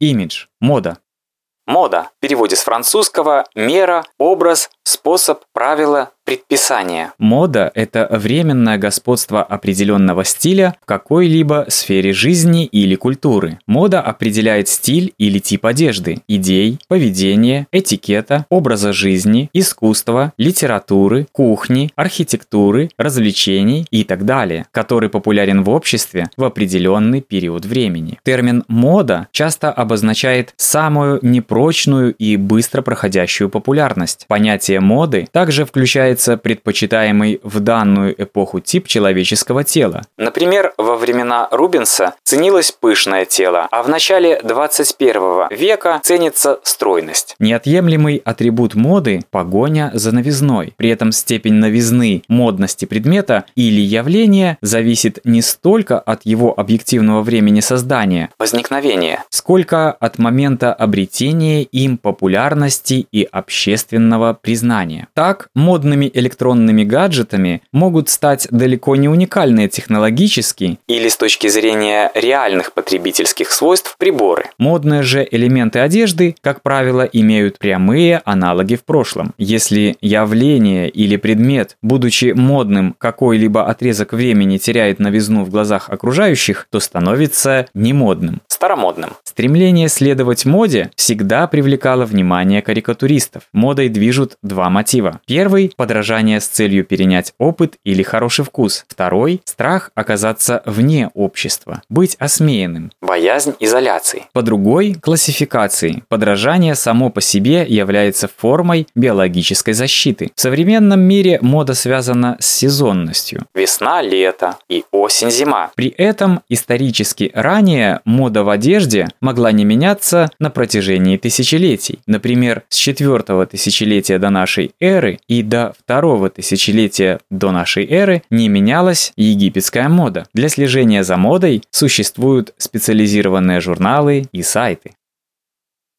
Имидж – мода. Мода. В переводе с французского «мера», «образ», «способ», «правило», «предписание». Мода – это временное господство определенного стиля в какой-либо сфере жизни или культуры. Мода определяет стиль или тип одежды, идей, поведения, этикета, образа жизни, искусства, литературы, кухни, архитектуры, развлечений и так далее, который популярен в обществе в определенный период времени. Термин «мода» часто обозначает самую непростую прочную и быстро проходящую популярность. Понятие моды также включается предпочитаемый в данную эпоху тип человеческого тела. Например, во времена Рубенса ценилось пышное тело, а в начале 21 века ценится стройность. Неотъемлемый атрибут моды – погоня за новизной. При этом степень новизны, модности предмета или явления зависит не столько от его объективного времени создания, возникновения, сколько от момента обретения им популярности и общественного признания. Так, модными электронными гаджетами могут стать далеко не уникальные технологически или с точки зрения реальных потребительских свойств приборы. Модные же элементы одежды, как правило, имеют прямые аналоги в прошлом. Если явление или предмет, будучи модным, какой-либо отрезок времени теряет новизну в глазах окружающих, то становится немодным. Старомодным. Стремление следовать моде всегда привлекало внимание карикатуристов. Модой движут два мотива. Первый – подражание с целью перенять опыт или хороший вкус. Второй – страх оказаться вне общества, быть осмеянным. Боязнь изоляции. По другой – классификации. Подражание само по себе является формой биологической защиты. В современном мире мода связана с сезонностью. Весна, лето и осень, зима. При этом исторически ранее мода в одежде могла не меняться на протяжении тысячелетий. Например, с четвертого тысячелетия до нашей эры и до второго тысячелетия до нашей эры не менялась египетская мода. Для слежения за модой существуют специализированные журналы и сайты.